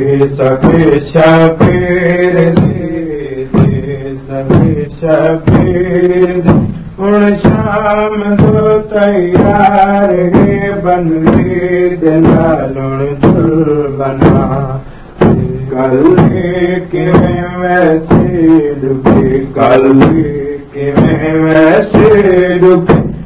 सभे सां तयारे बन दल बना है दुख कल हैसे दुख